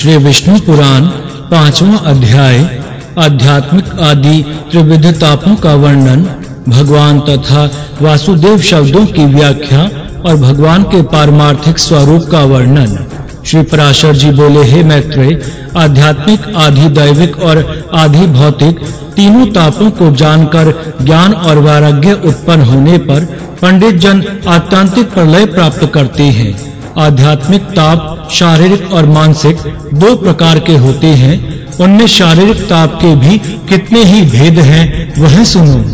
श्री विष्णु पुराण, पांचवा अध्याय, आध्यात्मिक आदि त्रिविध तापों का वर्णन, भगवान तथा वासुदेव शब्दों की व्याख्या और भगवान के पारमार्थिक स्वरूप का वर्णन। श्री पराशर जी बोले, हे मैत्रेय, आध्यात्मिक आधि दैविक और आधि भौतिक तीनों तापों को जानकर ज्ञान और वैराग्य उत्पन्न होने पर पंडित जन आत्यांतिक प्रलय प्राप्त करते हैं। आध्यात्मिक ताप, शारीरिक और मानसिक दो प्रकार के होते हैं। उनमें शारीरिक ताप के भी कितने ही भेद हैं, वह सुनो।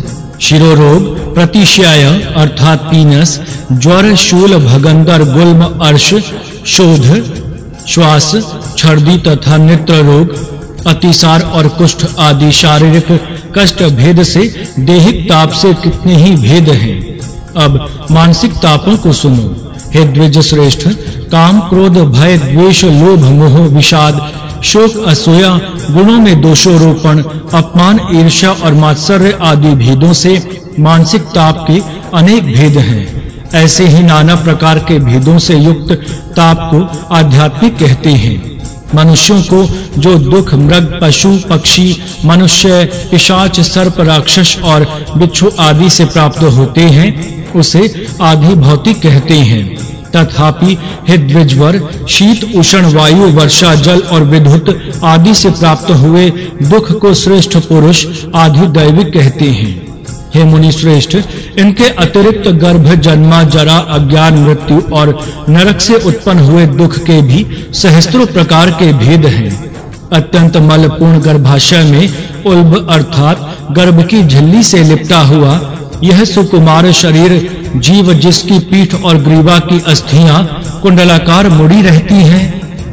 शिरोरोग प्रतिशय अर्थात पीनस, ज्वर, शूल, भगंदर, गुल्म, अर्श, शोध, श्वास, छर्दी तथा नेत्र रोग, अतिसार और कुष्ठ आदि शारीरिक कष्ट भेद से देहिक ताप से कितने ही भेद हैं। अब मानसिक तापों को सुनो। हे द्विज श्रेष्ठ काम, क्रोध, भय, द्वेष, लोभ, मोह, विषाद, शोक, असूया, गुणों में दोषारोपण, अपमान, ईर्ष्या और मात्सर्य आदि भेदों से मानसिक ताप के अनेक भेद हैं। ऐसे ही नाना प्रकार के भेदों से युक्त ताप को आध्यात्मिक कहते हैं। मनुष्यों को जो दुख, मृग, पशु, पक्षी, मनुष्य, पिशाच, सर्प, राक्षस और बिच्छू आदि से प्राप्त होते हैं, उसे आधि भौतिक कहते हैं। तथापि हिद्विजवर शीत, उष्ण, वायु, वर्षा, जल और विद्युत आदि से प्राप्त हुए दुख को श्रेष्ठ पुरुष आदि दैविक कहते हैं। हे मुनि श्रेष्ठ, इनके अतिरिक्त गर्भ, जन्मा, जरा, अज्ञान, मृत्यु और नरक से उत्पन्न हुए दुख के भी सहस्त्रों प्रकार के भेद हैं। अत्यंत मलपूर्ण गर्भाशय में उल्ब अर्थात गर्भ की झिल्ली से लिपटा हुआ यह सुकुमार शरीर जीव जिसकी पीठ और ग्रीवा की अस्थियाँ कुंडलाकार मुड़ी रहती हैं,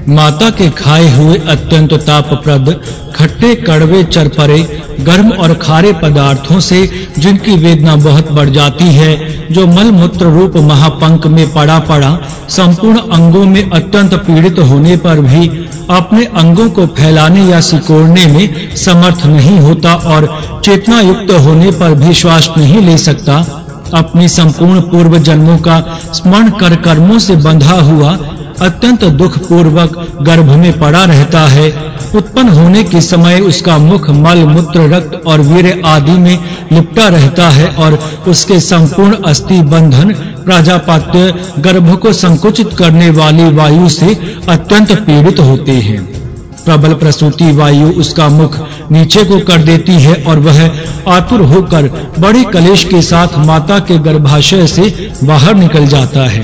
माता के खाए हुए अत्यंत तापप्रद, खट्टे कड़वे चरपरे, गर्म और खारे पदार्थों से जिनकी वेदना बहुत बढ़ जाती है, जो मल मूत्र रूप महापंक में पड़ा पड़ा, संपूर्ण अंगों में अत्यंत पीड़ित होने पर भी अपने अंगों को फैलाने या सिकोड़ने में समर्थ नहीं होता और चेतना युक्त होने पर भी श्वास नहीं ले सकता। अपनी संपूर्ण पूर्व जन्मों का स्मरण कर कर्मों से बंधा हुआ अत्यंत दुख पूर्वक गर्भ में पड़ा रहता है। उत्पन्न होने के समय उसका मुख, मल, मूत्र, रक्त और वीर आदि में लिपटा रहता है और उसके संपूर्ण अस्थि बंधन प्राजापत्य गर्भ को संकुचित करने वाली वायु से अत्यंत पीड़ित होते हैं। प्रबल प्रसूति वायु उसका मुख नीचे को कर देती है और वह आतुर होकर बड़े कलेश के साथ माता के गर्भाशय से बाहर निकल जाता है।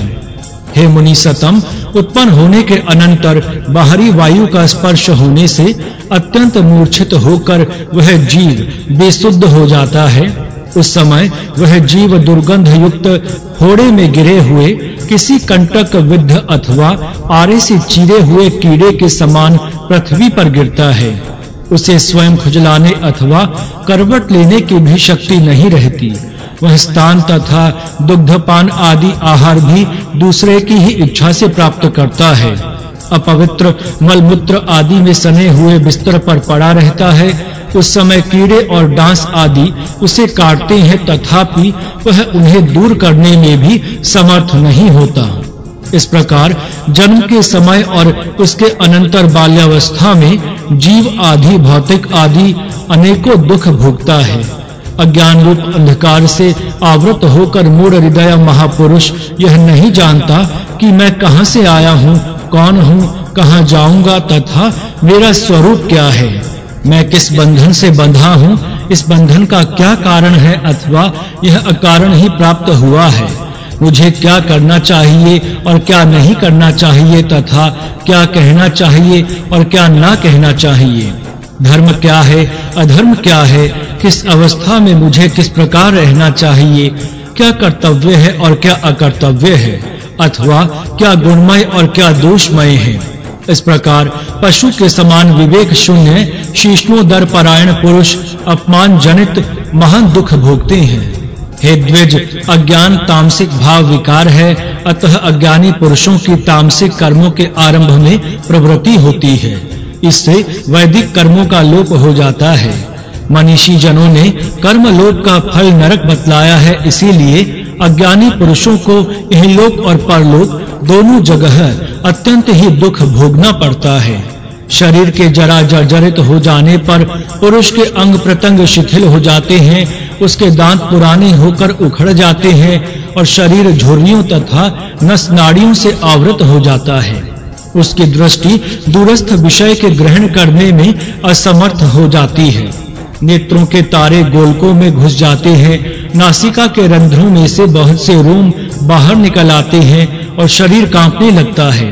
हे मुनि सतम, उत्पन्न होने के अनंतर बाहरी वायु का स्पर्श होने से अत्यंत मूर्छित होकर वह जीव बेसुद्ध हो जाता है। उस समय वह जीव दुर्गंध युक्त फोड़े में गिरे हुए किसी कंटक विद्ध अथवा आरे से चीरे हुए कीड़े के समान पृथ्वी पर गिरता है। उसे स्वयं खुजलाने अथवा करवट लेने की भी शक्ति नहीं रहती। वह स्थान तथा दुग्धपान आदि आहार भी दूसरे की ही इच्छा से प्राप्त करता है। अपवित्र मलमूत्र आदि में सने हुए बिस्तर पर पड़ा रहता है उस समय कीड़े और डांस आदि उसे काटते हैं, तथापि वह उन्हें दूर करने में भी समर्थ नहीं होता। इस प्रकार जन्म के समय और उसके अनंतर बाल्यावस्था में जीव आदि, भौतिक आदि अनेकों दुख भोगता है। अज्ञान रूप अंधकार से आवृत होकर मूढ़ हृदय महापुरुष यह नहीं जानता कि मैं कहाँ से आया हूँ, कौन हूँ, कहाँ जाऊँगा, तथा मेरा स्वरूप क्या है। मैं किस बंधन से बंधा हूँ? इस बंधन का क्या कारण है अथवा यह अकारण ही प्राप्त हुआ है? मुझे क्या करना चाहिए और क्या नहीं करना चाहिए तथा क्या कहना चाहिए और क्या ना कहना चाहिए? धर्म क्या है? अधर्म क्या है? किस अवस्था में मुझे किस प्रकार रहना चाहिए? क्या कर्तव्य है और क्या अकर्तव्य है? अथवा क्या गुणमय और क्या दोषमय है? इस प्रकार पशु के समान विवेक शून्य शीष्णोदर परायण पुरुष अपमान जनित महान दुख भोगते हैं। हे द्विज, अज्ञान तामसिक भाव विकार है, अतः अज्ञानी पुरुषों की तामसिक कर्मों के आरंभ में प्रवृत्ति होती है। इससे वैदिक कर्मों का लोप हो जाता है। मनीषी जनों ने कर्म लोप का फल नरक बतलाया है, इसीलिए अज्ञानी पुरुषों को इहलोक और परलोक दोनों जगह अत्यंत ही दुख भोगना पड़ता है। शरीर के जरा जर्जरित हो जाने पर पुरुष के अंग प्रत्यंग शिथिल हो जाते हैं, उसके दांत पुराने होकर उखड़ जाते हैं और शरीर झुर्रियों तथा नस नाड़ियों से आवृत हो जाता है। उसकी दृष्टि दूरस्थ विषय के ग्रहण करने में असमर्थ हो जाती है। नेत्रों के तारे गोलकों में घुस जाते हैं नासिका के रंध्रों में से बहुत से रोम बाहर निकल आते हैं और शरीर कांपने लगता है।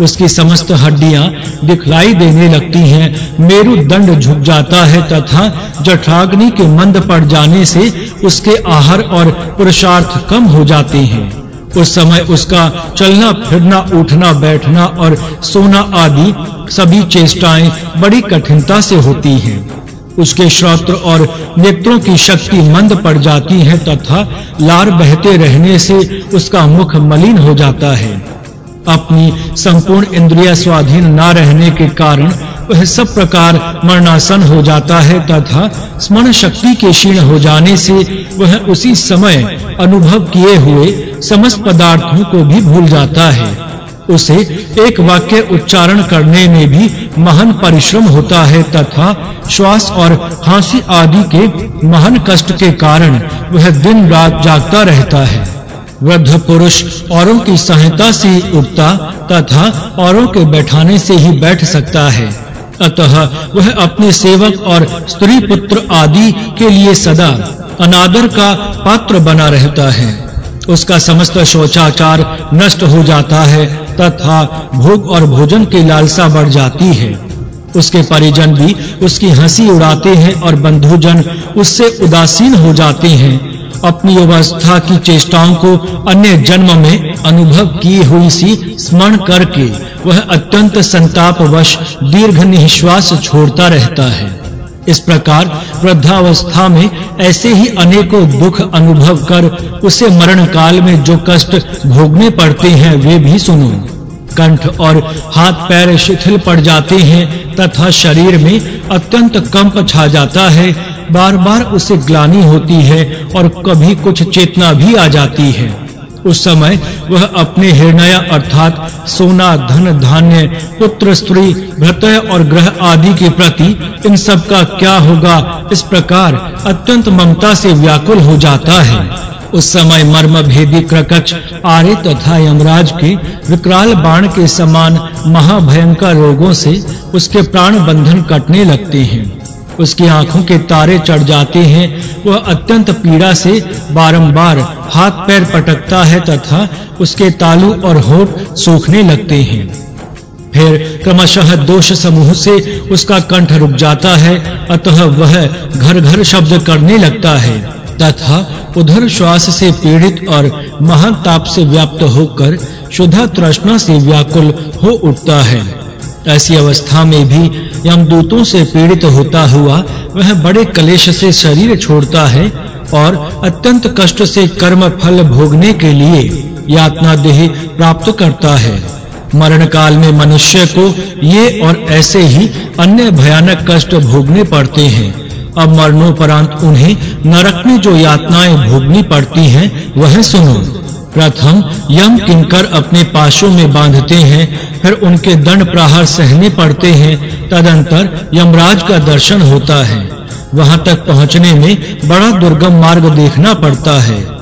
उसकी समस्त हड्डियाँ दिखलाई देने लगती हैं। मेरुदंड झुक जाता है तथा जठराग्नि के मंद पड़ जाने से उसके आहार और पुरुषार्थ कम हो जाते हैं। उस समय उसका चलना, फिरना, उठना, बैठना और सोना आदि सभी चेष्टाएँ बड़ी कठिनता से होती हैं। उसके श्रोत्र और नेत्रों की शक्ति मंद पड़ जाती है तथा लार बहते रहने से उसका मुख मलिन हो जाता है। अपनी संपूर्ण इंद्रिय स्वाधीन न रहने के कारण वह सब प्रकार मरणासन हो जाता है तथा स्मरण शक्ति के क्षीण हो जाने से वह उसी समय अनुभव किए हुए समस्त पदार्थों को भी भूल जाता है। उसे एक वाक्य उच्चारण करने में भी महान परिश्रम होता है तथा श्वास और खांसी आदि के महान कष्ट के कारण वह दिन रात जागता रहता है। वृद्ध पुरुष औरों की सहायता से उठता तथा औरों के बैठाने से ही बैठ सकता है। अतः वह अपने सेवक और स्त्री पुत्र आदि के लिए सदा अनादर का पात्र बना रहता है। उसका समस्त शौचाचार नष्ट हो जाता है तथा भोग और भोजन की लालसा बढ़ जाती है। उसके परिजन भी उसकी हँसी उड़ाते हैं और बंधुजन उससे उदासीन हो जाते हैं। अपनी अवस्था की चेष्टाओं को अन्य जन्म में अनुभव की हुई सी स्मरण करके वह अत्यंत संतापवश, दीर्घ निश्वास छोड़ता रहता है। इस प्रकार वृद्धावस्था में ऐसे ही अनेकों दुख अनुभव कर उसे मरण काल में जो कष्ट भोगने पड़ते हैं, वे भी सुनो। कंठ और हाथ पैर शिथिल पड़ जाते हैं, तथा शरीर में अत्यंत कंप छा जाता है, बार-बार उसे ग्लानि होती है और कभी कुछ चेतना भी आ जाती है। उस समय वह अपने हृदय अर्थात सोना, धन, धान्य, पुत्र, स्त्री भृतय और ग्रह आदि के प्रति इन सब का क्या होगा, इस प्रकार अत्यंत ममता से व्याकुल हो जाता है। उस समय मर्म भेदी क्रकच आर्य तथा यमराज के विकराल बाण के समान महाभयंकर रोगों से उसके प्राण बंधन कटने लगते हैं। उसकी आँखों के तारे चढ़ जाते हैं। वह अत्यंत पीड़ा से बारंबार हाथ पैर पटकता है तथा उसके तालू और होठ सूखने लगते हैं। फिर क्रमशः दोष समूह से उसका कंठ रुक जाता है, अतः वह घर-घर शब्द करने लगता है तथा उधर श्वास से पीड़ित और महान ताप से व्याप्त होकर शुद्ध तृष्णा से व्याकुल हो उठता है। ऐसी अवस्था में भी यमदूतों से पीड़ित होता हुआ वह बड़े कलेश से शरीर छोड़ता है और अत्यंत कष्ट से कर्म फल भोगने के लिए यातना देह प्राप्त करता है। मरण काल में मनुष्य को ये और ऐसे ही अन्य भयानक कष्ट भोगने पड़ते हैं। अब मरणोपरांत उन्हें नरक में जो यातनाएँ भोगनी पड़ती हैं, वह सुनो। प्रथम यम किंकर अपने पाशों में बांधते हैं, फिर उनके दंड प्रहार सहने पड़ते हैं, तदंतर यमराज का दर्शन होता है। वहाँ तक पहुँचने में बड़ा दुर्गम मार्ग देखना पड़ता है।